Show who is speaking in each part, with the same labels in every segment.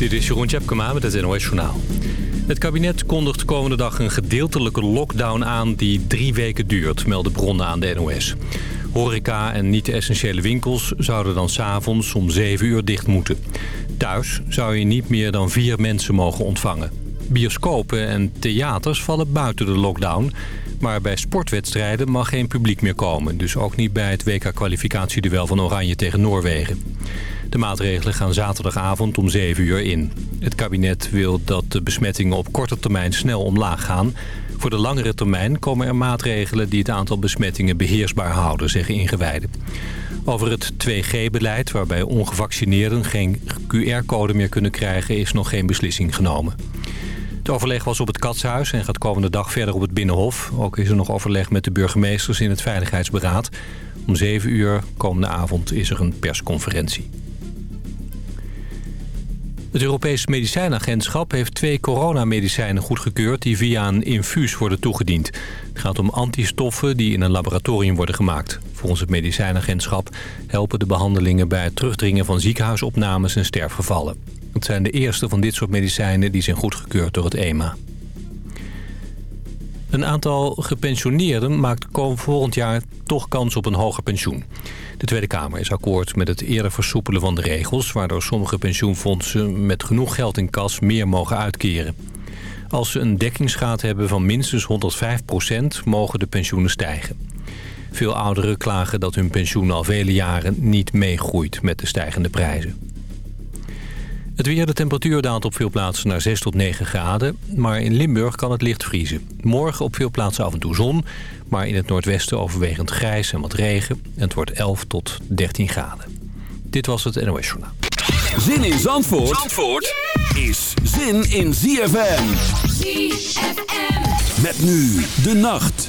Speaker 1: Dit is Jeroen Tjepkema met het NOS Journaal. Het kabinet kondigt komende dag een gedeeltelijke lockdown aan die drie weken duurt, melden bronnen aan de NOS. Horeca en niet-essentiële winkels zouden dan s'avonds om 7 uur dicht moeten. Thuis zou je niet meer dan vier mensen mogen ontvangen. Bioscopen en theaters vallen buiten de lockdown... maar bij sportwedstrijden mag geen publiek meer komen. Dus ook niet bij het WK-kwalificatieduel van Oranje tegen Noorwegen. De maatregelen gaan zaterdagavond om 7 uur in. Het kabinet wil dat de besmettingen op korte termijn snel omlaag gaan. Voor de langere termijn komen er maatregelen die het aantal besmettingen beheersbaar houden, zeggen ingewijden. Over het 2G-beleid, waarbij ongevaccineerden geen QR-code meer kunnen krijgen, is nog geen beslissing genomen. Het overleg was op het Katshuis en gaat komende dag verder op het Binnenhof. Ook is er nog overleg met de burgemeesters in het Veiligheidsberaad. Om 7 uur komende avond is er een persconferentie. Het Europees Medicijnagentschap heeft twee coronamedicijnen goedgekeurd... die via een infuus worden toegediend. Het gaat om antistoffen die in een laboratorium worden gemaakt. Volgens het Medicijnagentschap helpen de behandelingen... bij het terugdringen van ziekenhuisopnames en sterfgevallen. Het zijn de eerste van dit soort medicijnen die zijn goedgekeurd door het EMA. Een aantal gepensioneerden maakt volgend jaar toch kans op een hoger pensioen. De Tweede Kamer is akkoord met het eerder versoepelen van de regels... waardoor sommige pensioenfondsen met genoeg geld in kas meer mogen uitkeren. Als ze een dekkingsgraad hebben van minstens 105% mogen de pensioenen stijgen. Veel ouderen klagen dat hun pensioen al vele jaren niet meegroeit met de stijgende prijzen. Het weer, de temperatuur daalt op veel plaatsen naar 6 tot 9 graden. Maar in Limburg kan het licht vriezen. Morgen op veel plaatsen af en toe zon. Maar in het noordwesten overwegend grijs en wat regen. En het wordt 11 tot 13 graden. Dit was het NOS Journaal.
Speaker 2: Zin in Zandvoort, Zandvoort is zin in ZFM. ZFM. Met nu de nacht.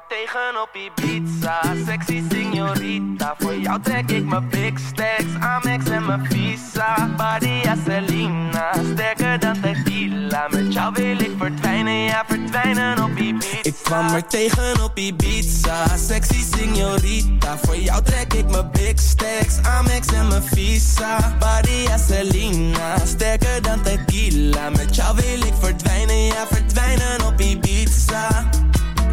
Speaker 3: Er tegen op Ibiza. Sexy signorita Voor jou trek ik mijn big stacks. Amex en mijn visa Badia Selena. Sterker dan tequila Met jou wil ik verdwijnen. Ja verdwijnen op Ibiza. Ik kwam er tegen op Ibiza. Sexy signorita Voor jou trek ik mijn big stacks. Amex en mijn visa Badia Selena. Sterker dan tequila Met jou wil ik verdwijnen. Ja verdwijnen op Ibiza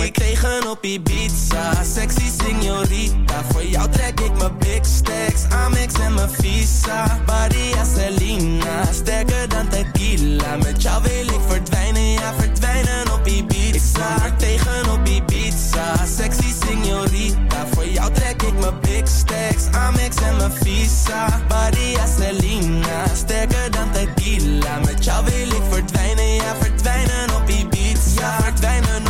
Speaker 3: Er tegen op Ibiza. Sexy signorita Voor jou trek ik mijn big stacks. Amex en mijn visa. Badia Selena. Sterker dan tequila. Met jou wil ik verdwijnen. Ja verdwijnen op Ibiza. Ik er tegen op Ibiza. Sexy signorita Voor jou trek ik mijn big stacks. Amex en mijn visa. Badia Selena. Sterker dan tequila. Met jou wil ik verdwijnen. Ja verdwijnen op Ibiza. Ja verdwijnen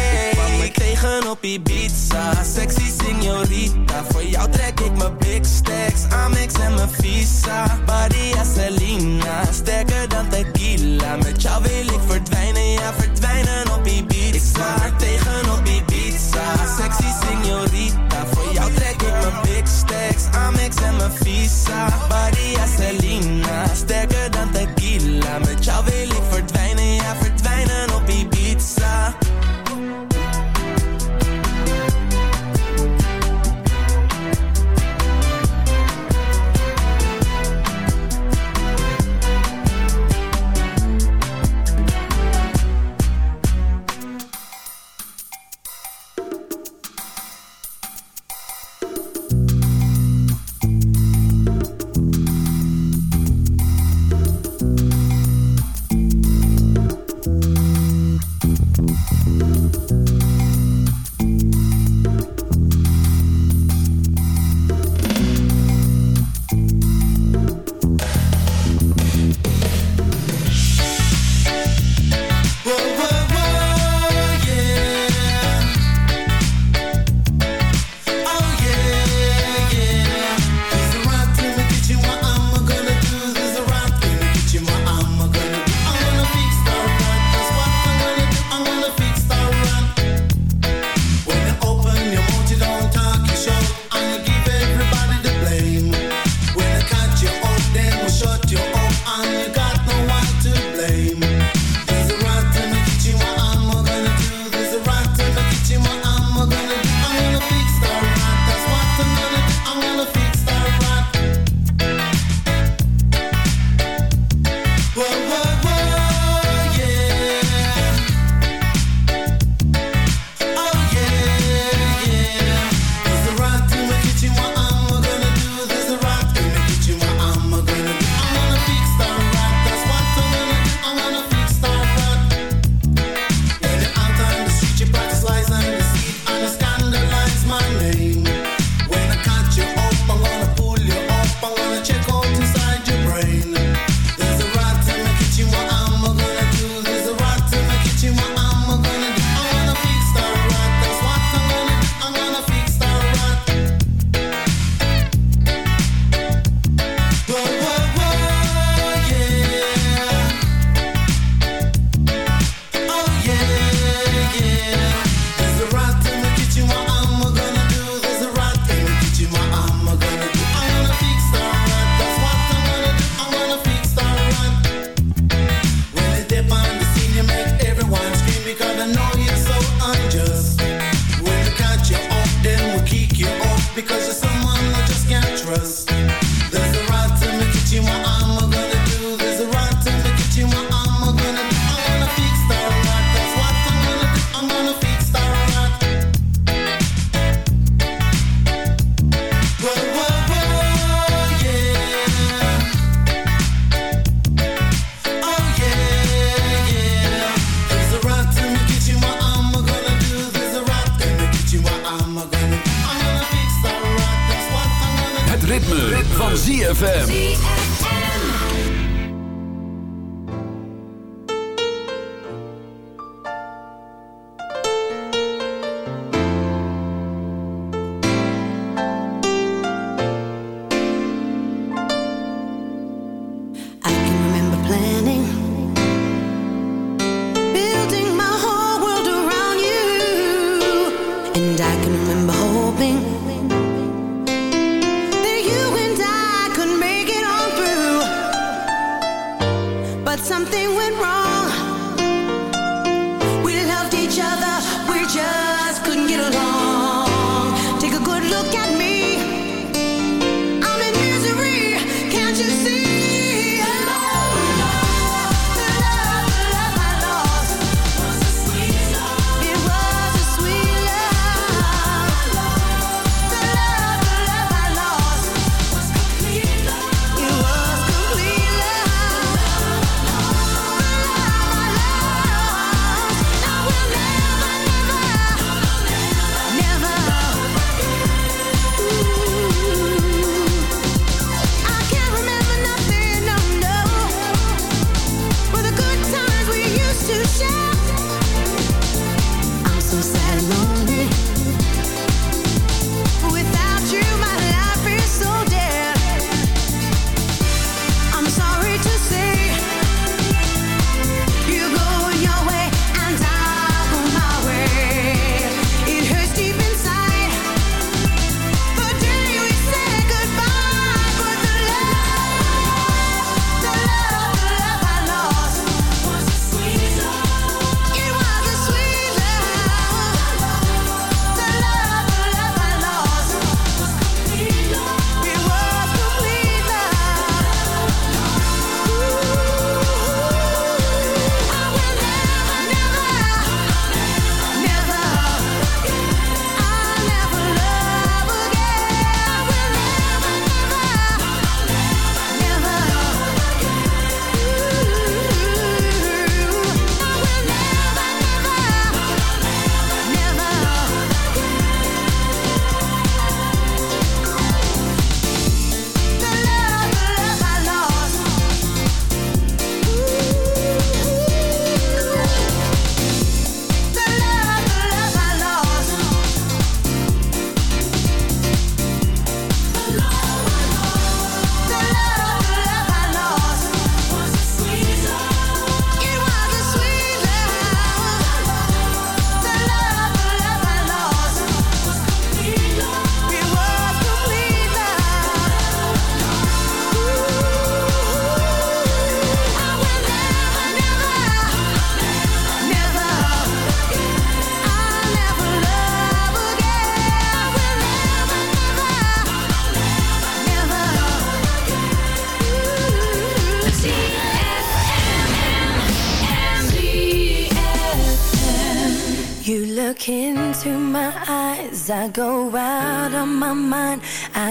Speaker 3: op Ibiza Sexy signorita Voor jou trek ik mijn big stacks. Amex en mijn visa. Badia Selena Sterker dan tequila. Met jou wil ik verdwijnen Ja verdwijnen op Ibiza. Ik sta er tegen op Ibiza. Sexy signorita Voor jou trek ik mijn big stacks. Amex en mijn visa. Badia Selena Sterker dan tequila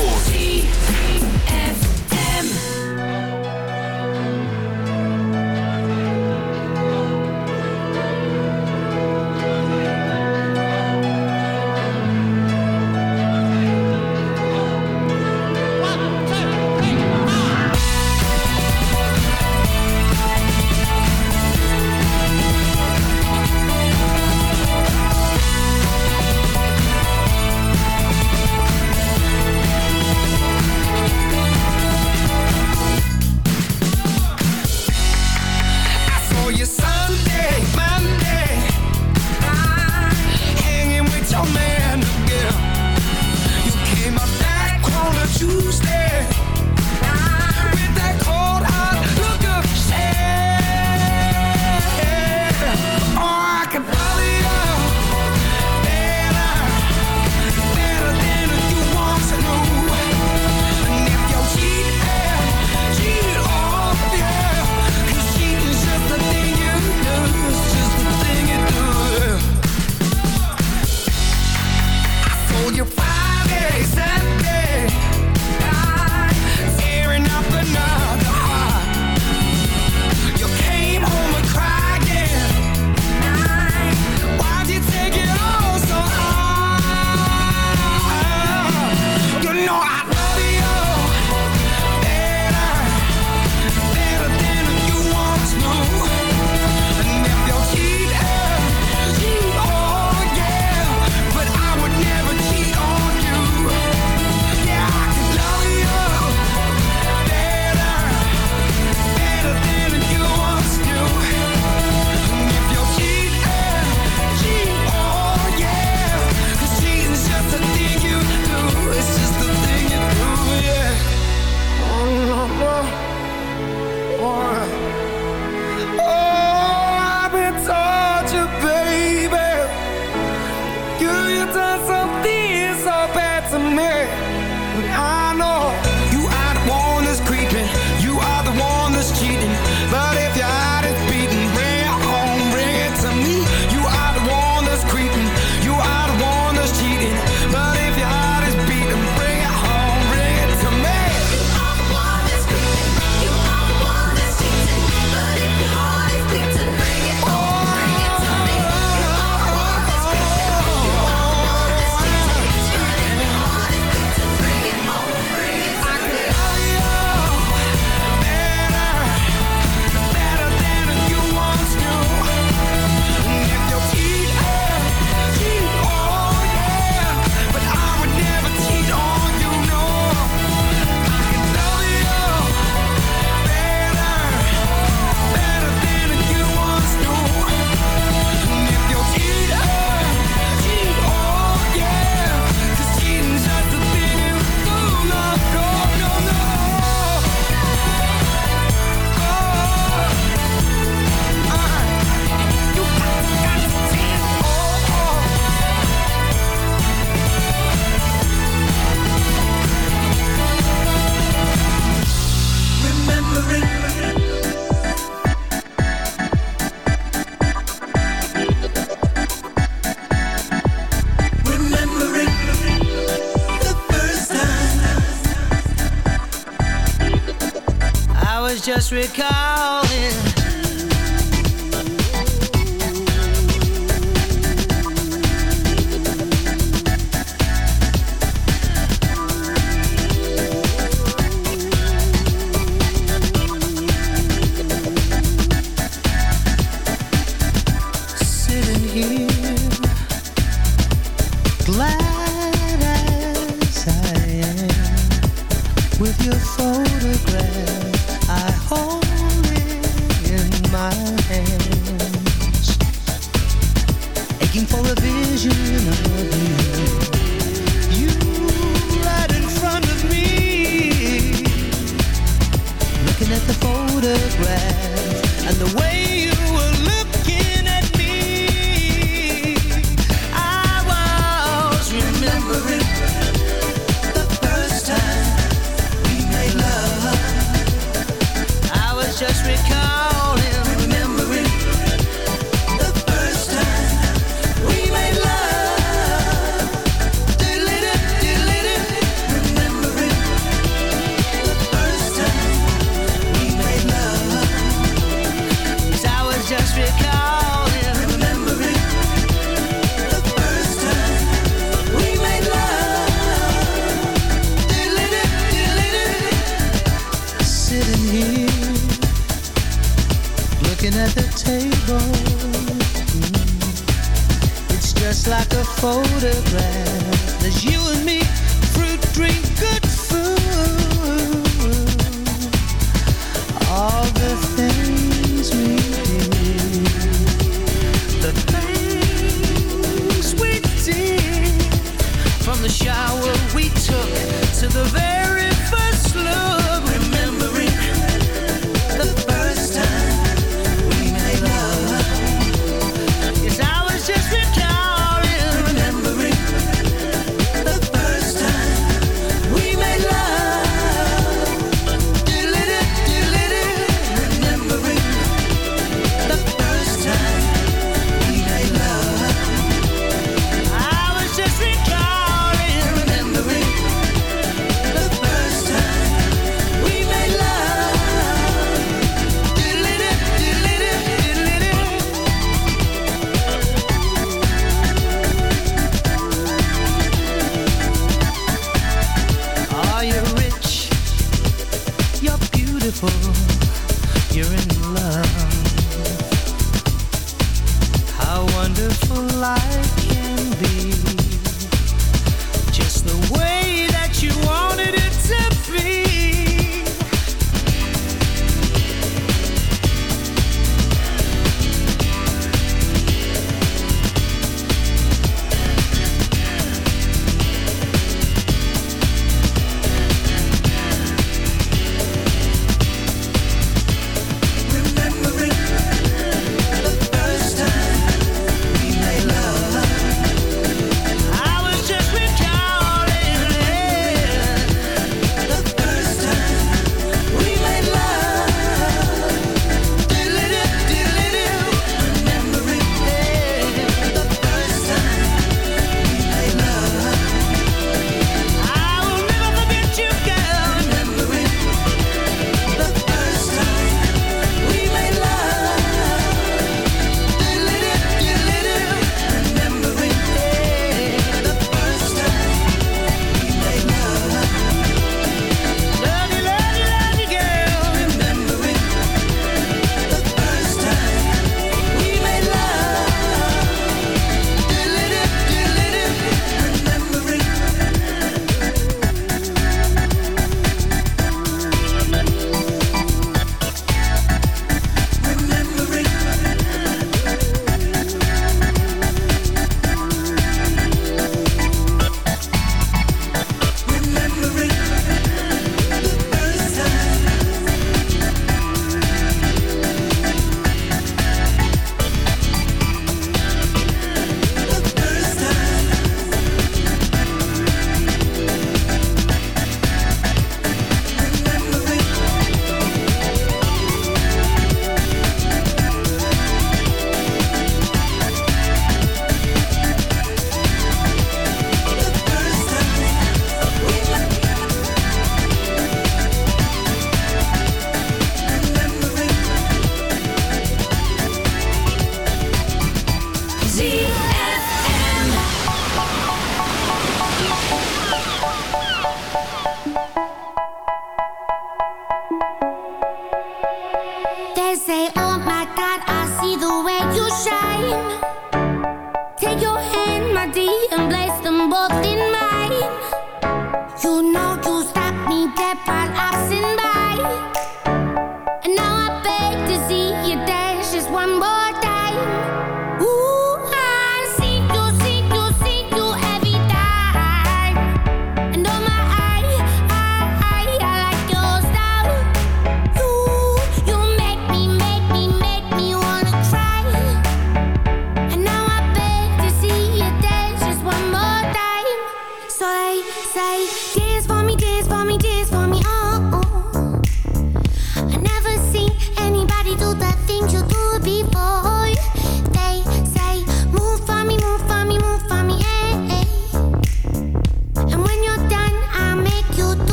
Speaker 2: Zandvoort.
Speaker 4: just
Speaker 5: recall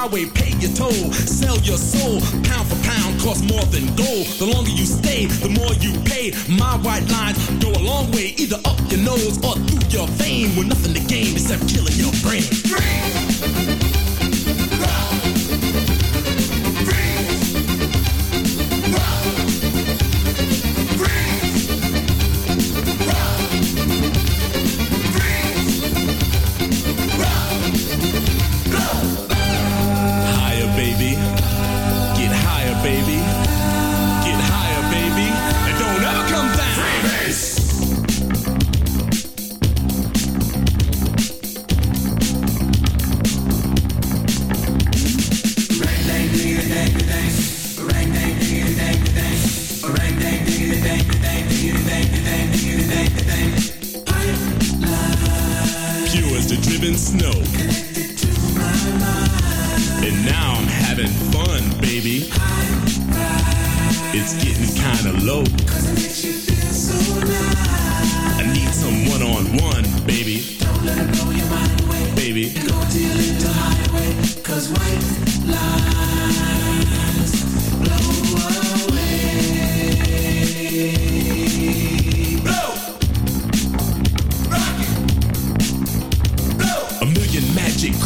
Speaker 5: highway living snow. And now I'm having fun, baby. It's getting kinda low. I need some one on one, baby.
Speaker 6: Baby. Go deal into highway, cause white.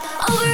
Speaker 7: stop over